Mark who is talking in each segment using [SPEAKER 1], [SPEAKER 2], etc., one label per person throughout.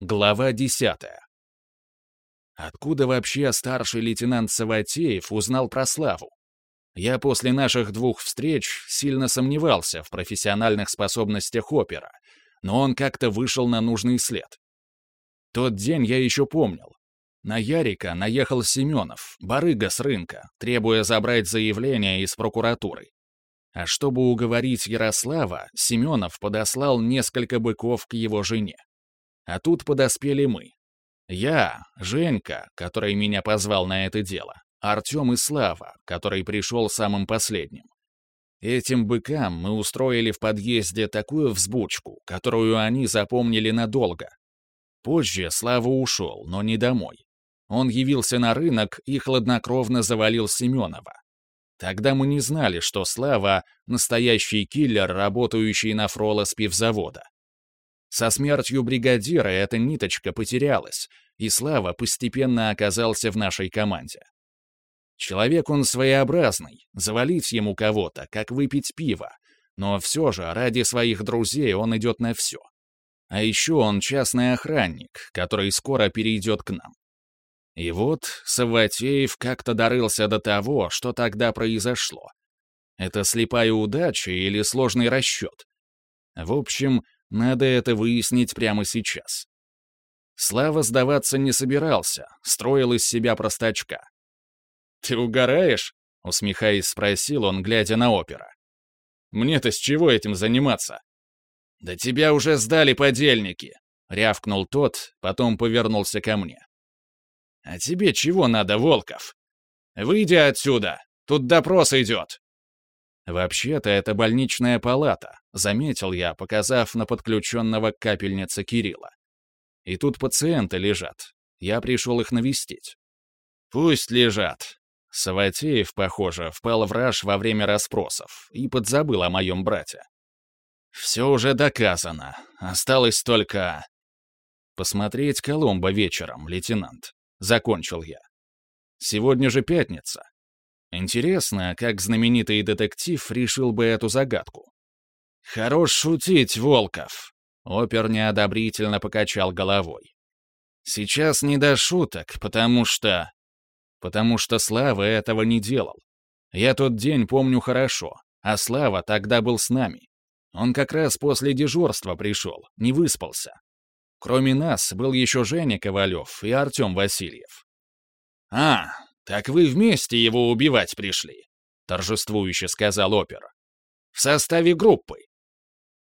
[SPEAKER 1] Глава десятая. Откуда вообще старший лейтенант Саватеев узнал про Славу? Я после наших двух встреч сильно сомневался в профессиональных способностях опера, но он как-то вышел на нужный след. Тот день я еще помнил. На Ярика наехал Семенов, барыга с рынка, требуя забрать заявление из прокуратуры. А чтобы уговорить Ярослава, Семенов подослал несколько быков к его жене. А тут подоспели мы. Я, Женька, который меня позвал на это дело, Артем и Слава, который пришел самым последним. Этим быкам мы устроили в подъезде такую взбучку, которую они запомнили надолго. Позже Слава ушел, но не домой. Он явился на рынок и хладнокровно завалил Семенова. Тогда мы не знали, что Слава — настоящий киллер, работающий на фрола с пивзавода. Со смертью бригадира эта ниточка потерялась, и Слава постепенно оказался в нашей команде. Человек он своеобразный, завалить ему кого-то, как выпить пиво, но все же ради своих друзей он идет на все. А еще он частный охранник, который скоро перейдет к нам. И вот Саватеев как-то дорылся до того, что тогда произошло. Это слепая удача или сложный расчет? В общем, надо это выяснить прямо сейчас. Слава сдаваться не собирался, строил из себя простачка. «Ты угораешь?» — усмехаясь, спросил он, глядя на опера. «Мне-то с чего этим заниматься?» «Да тебя уже сдали подельники!» — рявкнул тот, потом повернулся ко мне. «А тебе чего надо, Волков? Выйди отсюда! Тут допрос идет!» «Вообще-то это больничная палата», — заметил я, показав на подключенного к капельнице Кирилла. «И тут пациенты лежат. Я пришел их навестить». «Пусть лежат», Саватеев, похоже, впал в раж во время расспросов и подзабыл о моем брате. «Все уже доказано. Осталось только...» «Посмотреть Коломбо вечером, лейтенант», — закончил я. «Сегодня же пятница. Интересно, как знаменитый детектив решил бы эту загадку». «Хорош шутить, Волков!» — опер неодобрительно покачал головой. «Сейчас не до шуток, потому что...» потому что Слава этого не делал. Я тот день помню хорошо, а Слава тогда был с нами. Он как раз после дежурства пришел, не выспался. Кроме нас был еще Женя Ковалев и Артем Васильев. «А, так вы вместе его убивать пришли», — торжествующе сказал опер. «В составе группы».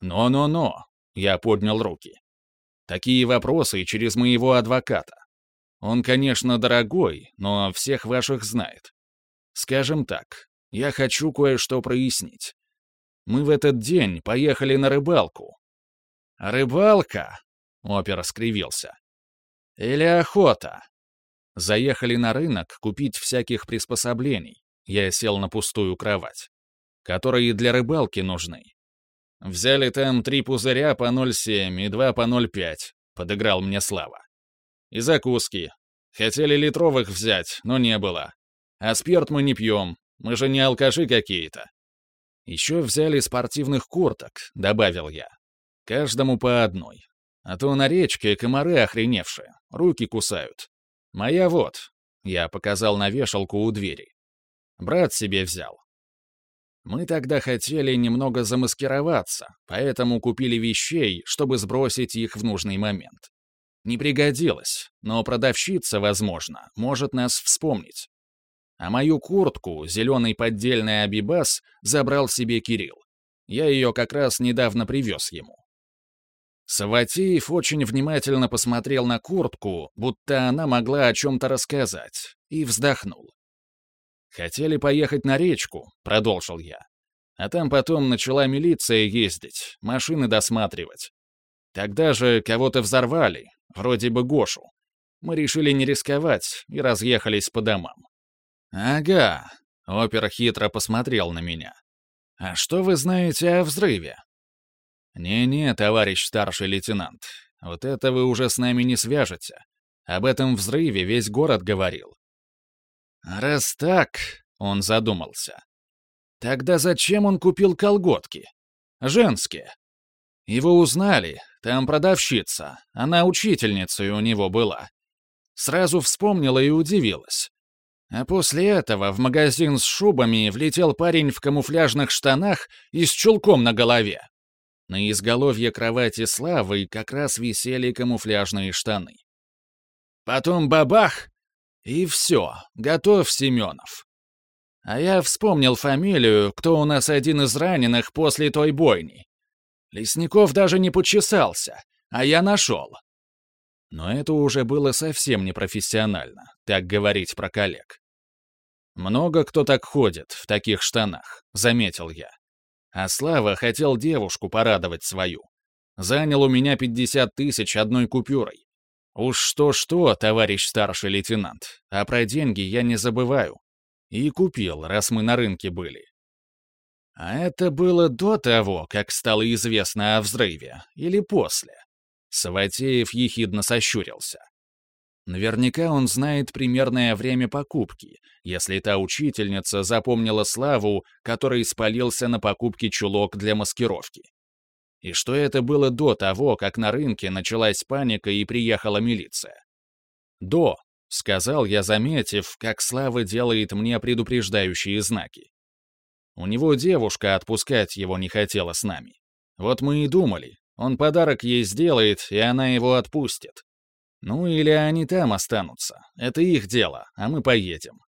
[SPEAKER 1] «Но-но-но», — я поднял руки. «Такие вопросы через моего адвоката. Он, конечно, дорогой, но всех ваших знает. Скажем так, я хочу кое-что прояснить. Мы в этот день поехали на рыбалку. Рыбалка? Опер скривился. Или охота? Заехали на рынок купить всяких приспособлений. Я сел на пустую кровать. Которые для рыбалки нужны. Взяли там три пузыря по 0,7 и два по 0,5. Подыграл мне Слава. И закуски. Хотели литровых взять, но не было. А спирт мы не пьем, мы же не алкаши какие-то. Еще взяли спортивных курток, добавил я. Каждому по одной. А то на речке комары охреневшие, руки кусают. Моя вот. Я показал на вешалку у двери. Брат себе взял. Мы тогда хотели немного замаскироваться, поэтому купили вещей, чтобы сбросить их в нужный момент. Не пригодилось, но продавщица, возможно, может нас вспомнить. А мою куртку, зеленый поддельный Абибас, забрал себе Кирилл. Я ее как раз недавно привез ему. Саватеев очень внимательно посмотрел на куртку, будто она могла о чем-то рассказать, и вздохнул. «Хотели поехать на речку», — продолжил я. А там потом начала милиция ездить, машины досматривать. Тогда же кого-то взорвали, Вроде бы Гошу. Мы решили не рисковать и разъехались по домам. «Ага», — опер хитро посмотрел на меня. «А что вы знаете о взрыве?» «Не-не, товарищ старший лейтенант, вот это вы уже с нами не свяжете. Об этом взрыве весь город говорил». «Раз так», — он задумался, — «тогда зачем он купил колготки? Женские. Его узнали, Там продавщица, она учительницей у него была. Сразу вспомнила и удивилась. А после этого в магазин с шубами влетел парень в камуфляжных штанах и с чулком на голове. На изголовье кровати Славы как раз висели камуфляжные штаны. Потом бабах, и все, готов Семенов. А я вспомнил фамилию, кто у нас один из раненых после той бойни. Лесников даже не почесался, а я нашел. Но это уже было совсем непрофессионально, так говорить про коллег. «Много кто так ходит, в таких штанах», — заметил я. А Слава хотел девушку порадовать свою. Занял у меня 50 тысяч одной купюрой. Уж что-что, товарищ старший лейтенант, а про деньги я не забываю. И купил, раз мы на рынке были. А это было до того, как стало известно о взрыве, или после? Саватеев ехидно сощурился. Наверняка он знает примерное время покупки, если та учительница запомнила Славу, который спалился на покупке чулок для маскировки. И что это было до того, как на рынке началась паника и приехала милиция. До, — сказал я, заметив, как Слава делает мне предупреждающие знаки. У него девушка отпускать его не хотела с нами. Вот мы и думали, он подарок ей сделает, и она его отпустит. Ну или они там останутся, это их дело, а мы поедем.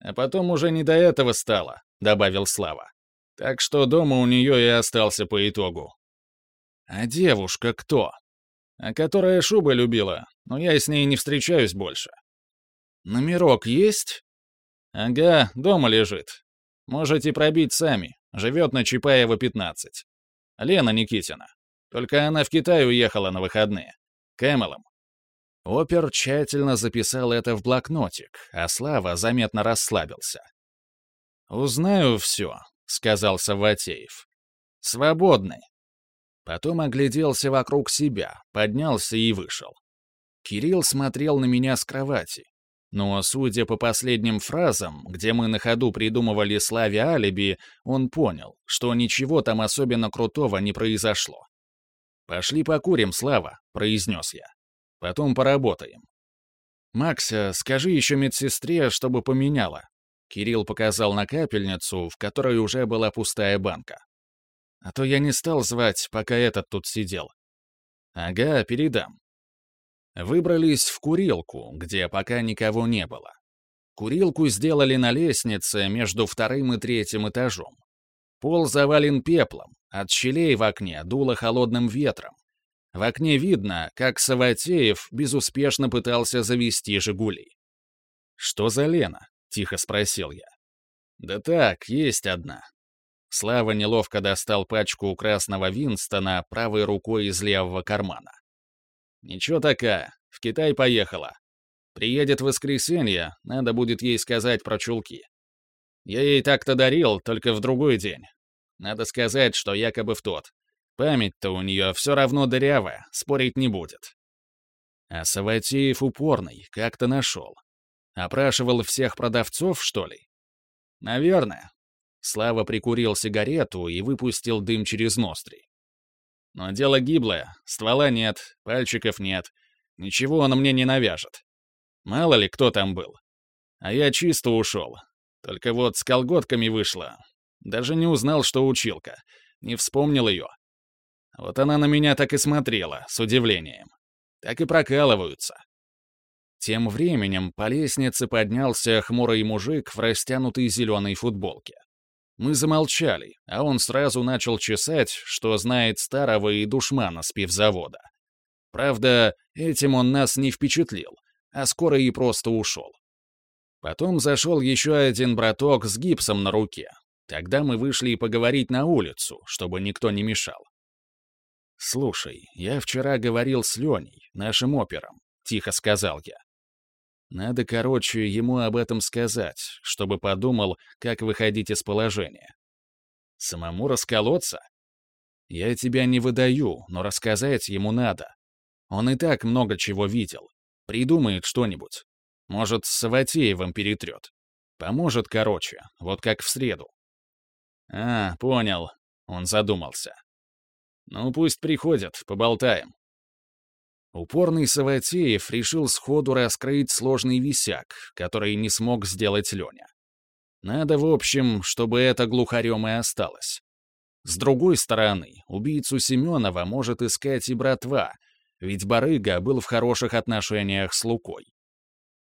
[SPEAKER 1] А потом уже не до этого стало, — добавил Слава. Так что дома у нее и остался по итогу. А девушка кто? А которая шубы любила, но я с ней не встречаюсь больше. Номерок есть? Ага, дома лежит. Можете пробить сами. Живет на Чапаева, 15. Лена Никитина. Только она в Китай уехала на выходные. Кэмелом. Опер тщательно записал это в блокнотик, а Слава заметно расслабился. «Узнаю все», — сказал Саватеев. «Свободны». Потом огляделся вокруг себя, поднялся и вышел. Кирилл смотрел на меня с кровати. Но, судя по последним фразам, где мы на ходу придумывали Славе алиби, он понял, что ничего там особенно крутого не произошло. «Пошли покурим, Слава», — произнес я. «Потом поработаем». «Макса, скажи еще медсестре, чтобы поменяла». Кирилл показал на капельницу, в которой уже была пустая банка. А то я не стал звать, пока этот тут сидел. Ага, передам. Выбрались в курилку, где пока никого не было. Курилку сделали на лестнице между вторым и третьим этажом. Пол завален пеплом, от щелей в окне дуло холодным ветром. В окне видно, как Саватеев безуспешно пытался завести «Жигули». «Что за Лена?» — тихо спросил я. «Да так, есть одна. Слава неловко достал пачку красного Винстона правой рукой из левого кармана. «Ничего такая, в Китай поехала. Приедет в воскресенье, надо будет ей сказать про чулки. Я ей так-то дарил, только в другой день. Надо сказать, что якобы в тот. Память-то у нее все равно дырявая, спорить не будет». А Саватеев упорный, как-то нашел. Опрашивал всех продавцов, что ли? Наверное, Слава прикурил сигарету и выпустил дым через ноздри. Но дело гиблое, ствола нет, пальчиков нет. Ничего он мне не навяжет. Мало ли, кто там был. А я чисто ушел. Только вот с колготками вышло. Даже не узнал, что училка. Не вспомнил ее. Вот она на меня так и смотрела, с удивлением. Так и прокалываются. Тем временем по лестнице поднялся хмурый мужик в растянутой зеленой футболке. Мы замолчали, а он сразу начал чесать, что знает старого и душмана с пивзавода. Правда, этим он нас не впечатлил, а скоро и просто ушел. Потом зашел еще один браток с гипсом на руке. Тогда мы вышли поговорить на улицу, чтобы никто не мешал. «Слушай, я вчера говорил с Леней, нашим опером», — тихо сказал я. Надо, короче, ему об этом сказать, чтобы подумал, как выходить из положения. Самому расколоться? Я тебя не выдаю, но рассказать ему надо. Он и так много чего видел. Придумает что-нибудь. Может, с Саватеевым перетрет. Поможет, короче, вот как в среду. А, понял. Он задумался. Ну, пусть приходят, поболтаем. Упорный Саватеев решил сходу раскрыть сложный висяк, который не смог сделать Леня. Надо, в общем, чтобы это глухарем и осталось. С другой стороны, убийцу Семенова может искать и братва, ведь Барыга был в хороших отношениях с Лукой.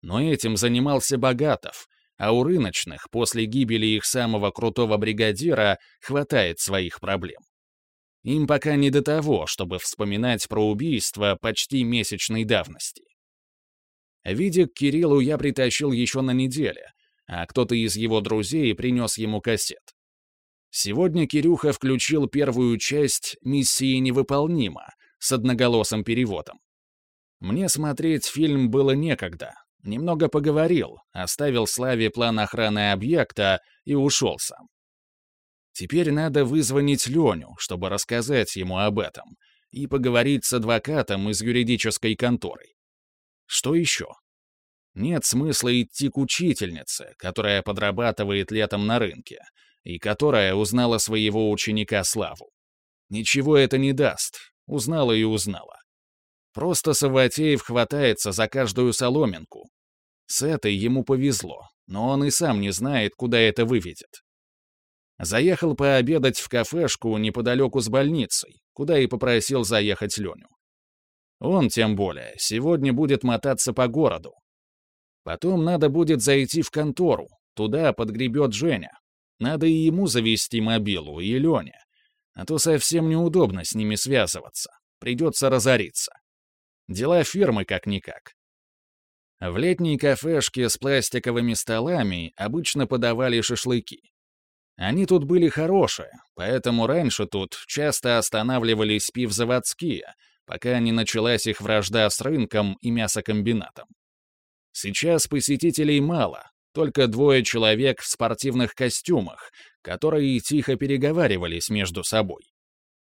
[SPEAKER 1] Но этим занимался Богатов, а у рыночных после гибели их самого крутого бригадира хватает своих проблем. Им пока не до того, чтобы вспоминать про убийство почти месячной давности. Видя к Кириллу я притащил еще на неделе, а кто-то из его друзей принес ему кассет. Сегодня Кирюха включил первую часть «Миссии невыполнима» с одноголосым переводом. Мне смотреть фильм было некогда. Немного поговорил, оставил Славе план охраны объекта и ушел сам. Теперь надо вызвонить Леню, чтобы рассказать ему об этом, и поговорить с адвокатом из юридической конторы. Что еще? Нет смысла идти к учительнице, которая подрабатывает летом на рынке, и которая узнала своего ученика Славу. Ничего это не даст, узнала и узнала. Просто Саватеев хватается за каждую соломинку. С этой ему повезло, но он и сам не знает, куда это выведет. Заехал пообедать в кафешку неподалеку с больницей, куда и попросил заехать Леню. Он, тем более, сегодня будет мотаться по городу. Потом надо будет зайти в контору, туда подгребет Женя. Надо и ему завести мобилу, и Леня. А то совсем неудобно с ними связываться. Придется разориться. Дела фирмы как-никак. В летней кафешке с пластиковыми столами обычно подавали шашлыки. Они тут были хорошие, поэтому раньше тут часто останавливались пивзаводские, пока не началась их вражда с рынком и мясокомбинатом. Сейчас посетителей мало, только двое человек в спортивных костюмах, которые тихо переговаривались между собой.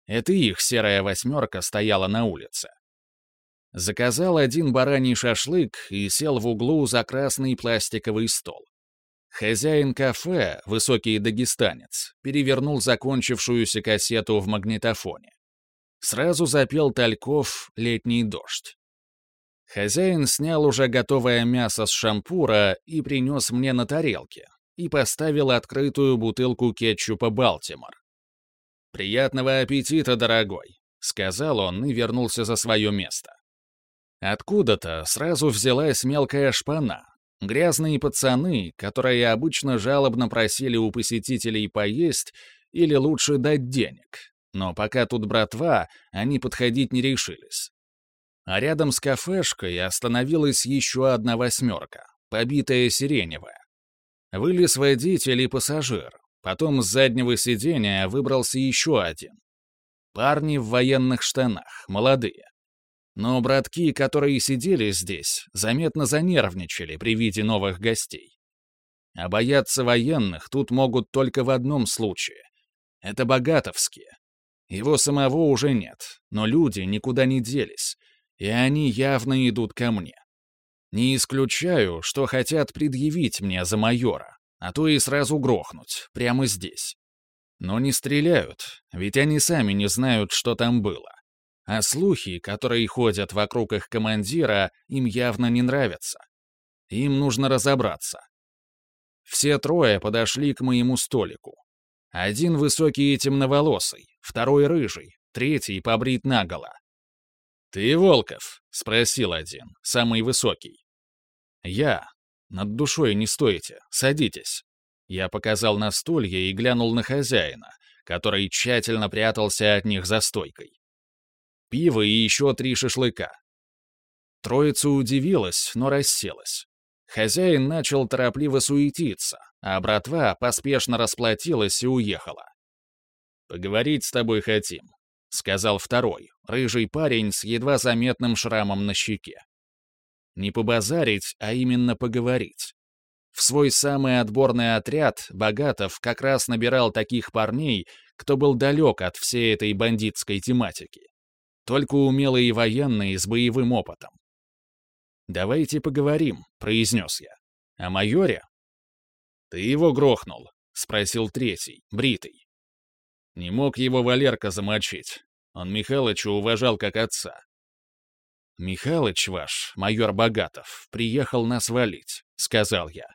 [SPEAKER 1] Это их серая восьмерка стояла на улице. Заказал один бараний шашлык и сел в углу за красный пластиковый стол. Хозяин кафе, высокий дагестанец, перевернул закончившуюся кассету в магнитофоне. Сразу запел Тальков «Летний дождь». Хозяин снял уже готовое мясо с шампура и принес мне на тарелке, и поставил открытую бутылку кетчупа «Балтимор». «Приятного аппетита, дорогой», — сказал он и вернулся за свое место. Откуда-то сразу взялась мелкая шпана, Грязные пацаны, которые обычно жалобно просили у посетителей поесть или лучше дать денег. Но пока тут братва, они подходить не решились. А рядом с кафешкой остановилась еще одна восьмерка, побитая сиреневая. Вылез водитель и пассажир. Потом с заднего сиденья выбрался еще один. Парни в военных штанах, молодые. Но братки, которые сидели здесь, заметно занервничали при виде новых гостей. А бояться военных тут могут только в одном случае. Это богатовские. Его самого уже нет, но люди никуда не делись, и они явно идут ко мне. Не исключаю, что хотят предъявить мне за майора, а то и сразу грохнуть, прямо здесь. Но не стреляют, ведь они сами не знают, что там было. А слухи, которые ходят вокруг их командира, им явно не нравятся. Им нужно разобраться. Все трое подошли к моему столику. Один высокий и темноволосый, второй рыжий, третий побрит наголо. «Ты Волков?» — спросил один, самый высокий. «Я. Над душой не стоите. Садитесь». Я показал на стулья и глянул на хозяина, который тщательно прятался от них за стойкой пиво и еще три шашлыка. Троица удивилась, но расселась. Хозяин начал торопливо суетиться, а братва поспешно расплатилась и уехала. «Поговорить с тобой хотим», — сказал второй, рыжий парень с едва заметным шрамом на щеке. Не побазарить, а именно поговорить. В свой самый отборный отряд Богатов как раз набирал таких парней, кто был далек от всей этой бандитской тематики. Только умелые военные с боевым опытом. «Давайте поговорим», — произнес я. «О майоре?» «Ты его грохнул», — спросил третий, бритый. «Не мог его Валерка замочить. Он Михалыча уважал как отца. «Михалыч ваш, майор Богатов, приехал нас валить», — сказал я.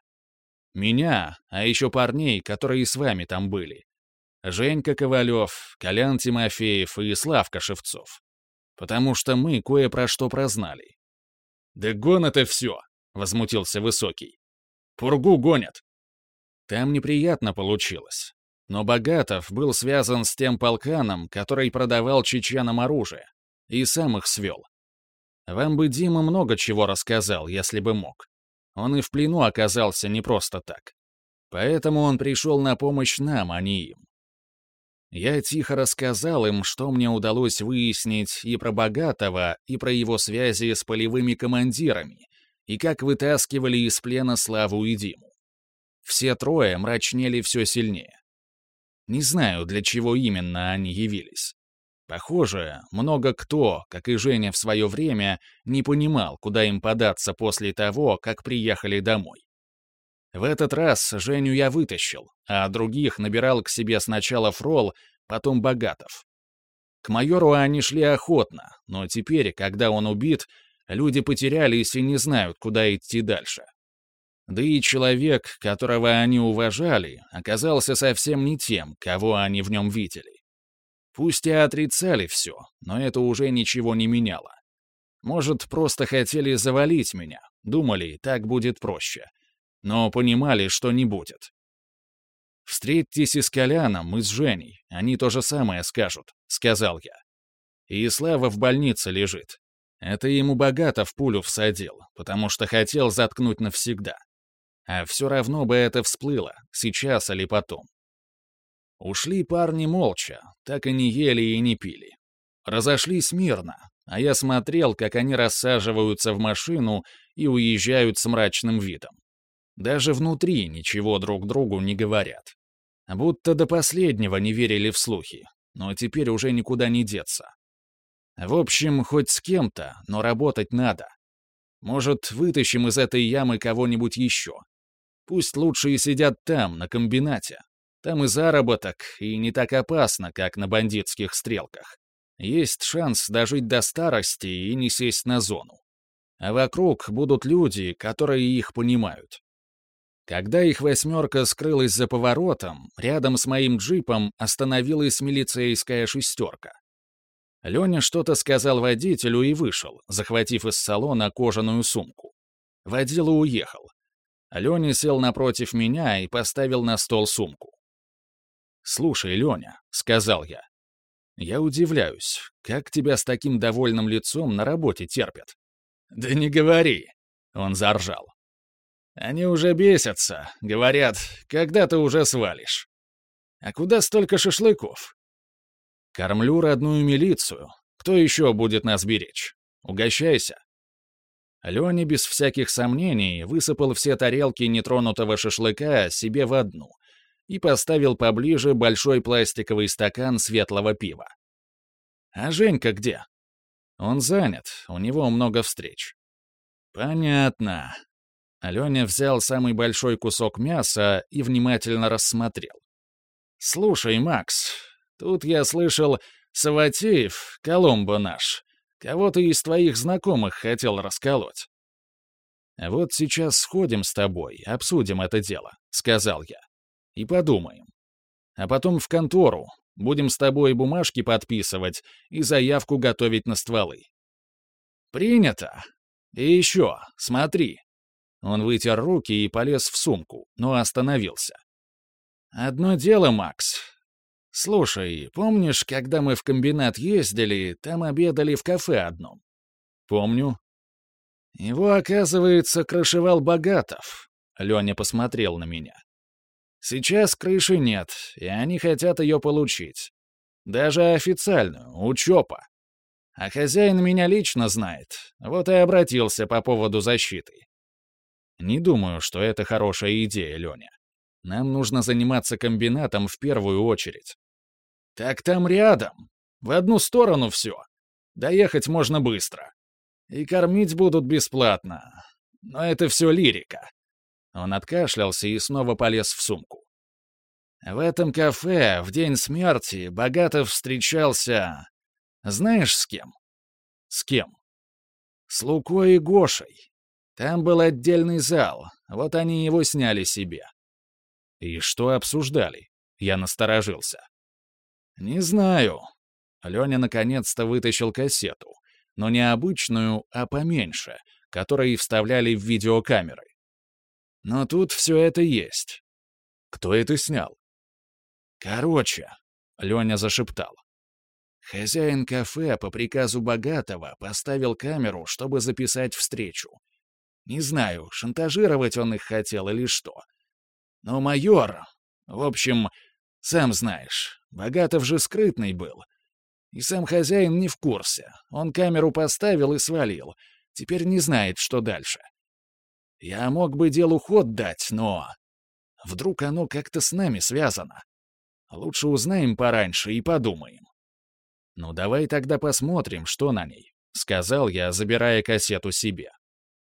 [SPEAKER 1] «Меня, а еще парней, которые с вами там были. Женька Ковалев, Колян Тимофеев и Славка Шевцов. Потому что мы кое про что прознали». «Да гон это все!» — возмутился Высокий. «Пургу гонят!» Там неприятно получилось. Но Богатов был связан с тем полканом, который продавал чеченам оружие, и сам их свел. Вам бы Дима много чего рассказал, если бы мог. Он и в плену оказался не просто так. Поэтому он пришел на помощь нам, а не им. Я тихо рассказал им, что мне удалось выяснить и про Богатого, и про его связи с полевыми командирами, и как вытаскивали из плена Славу и Диму. Все трое мрачнели все сильнее. Не знаю, для чего именно они явились. Похоже, много кто, как и Женя в свое время, не понимал, куда им податься после того, как приехали домой. В этот раз Женю я вытащил, а других набирал к себе сначала Фрол, потом Богатов. К майору они шли охотно, но теперь, когда он убит, люди потерялись и не знают, куда идти дальше. Да и человек, которого они уважали, оказался совсем не тем, кого они в нем видели. Пусть и отрицали все, но это уже ничего не меняло. Может, просто хотели завалить меня, думали, так будет проще. Но понимали, что не будет. «Встретьтесь и с Коляном, и с Женей, они то же самое скажут», — сказал я. И Слава в больнице лежит. Это ему богато в пулю всадил, потому что хотел заткнуть навсегда. А все равно бы это всплыло, сейчас или потом. Ушли парни молча, так и не ели и не пили. Разошлись мирно, а я смотрел, как они рассаживаются в машину и уезжают с мрачным видом. Даже внутри ничего друг другу не говорят. Будто до последнего не верили в слухи, но теперь уже никуда не деться. В общем, хоть с кем-то, но работать надо. Может, вытащим из этой ямы кого-нибудь еще. Пусть лучше и сидят там, на комбинате. Там и заработок, и не так опасно, как на бандитских стрелках. Есть шанс дожить до старости и не сесть на зону. А вокруг будут люди, которые их понимают. Когда их восьмерка скрылась за поворотом, рядом с моим джипом остановилась милицейская шестерка. Леня что-то сказал водителю и вышел, захватив из салона кожаную сумку. Водила уехал. Леня сел напротив меня и поставил на стол сумку. «Слушай, Леня», — сказал я, — «я удивляюсь, как тебя с таким довольным лицом на работе терпят?» «Да не говори», — он заржал. «Они уже бесятся, говорят, когда ты уже свалишь. А куда столько шашлыков?» «Кормлю родную милицию. Кто еще будет нас беречь? Угощайся». Леня без всяких сомнений высыпал все тарелки нетронутого шашлыка себе в одну — и поставил поближе большой пластиковый стакан светлого пива. «А Женька где?» «Он занят, у него много встреч». «Понятно». Аленя взял самый большой кусок мяса и внимательно рассмотрел. «Слушай, Макс, тут я слышал, Саватеев, Коломбо наш, кого-то из твоих знакомых хотел расколоть». «Вот сейчас сходим с тобой, обсудим это дело», — сказал я и подумаем. А потом в контору. Будем с тобой бумажки подписывать и заявку готовить на стволы. Принято. И еще, смотри. Он вытер руки и полез в сумку, но остановился. Одно дело, Макс. Слушай, помнишь, когда мы в комбинат ездили, там обедали в кафе одном? Помню. Его, оказывается, крышевал Богатов. Леня посмотрел на меня. Сейчас крыши нет, и они хотят ее получить. Даже официальную, у ЧОПа. А хозяин меня лично знает, вот и обратился по поводу защиты. Не думаю, что это хорошая идея, Леня. Нам нужно заниматься комбинатом в первую очередь. Так там рядом. В одну сторону все. Доехать можно быстро. И кормить будут бесплатно. Но это все лирика. Он откашлялся и снова полез в сумку. В этом кафе в день смерти Богатов встречался... Знаешь, с кем? С кем? С Лукой и Гошей. Там был отдельный зал, вот они его сняли себе. И что обсуждали? Я насторожился. Не знаю. Леня наконец-то вытащил кассету, но не обычную, а поменьше, которые вставляли в видеокамеры. Но тут все это есть. Кто это снял? Короче, Леня зашептал. Хозяин кафе по приказу Богатого поставил камеру, чтобы записать встречу. Не знаю, шантажировать он их хотел или что. Но майор... В общем, сам знаешь, Богатов же скрытный был. И сам хозяин не в курсе. Он камеру поставил и свалил. Теперь не знает, что дальше. Я мог бы делу ход дать, но... Вдруг оно как-то с нами связано. Лучше узнаем пораньше и подумаем. «Ну давай тогда посмотрим, что на ней», — сказал я, забирая кассету себе.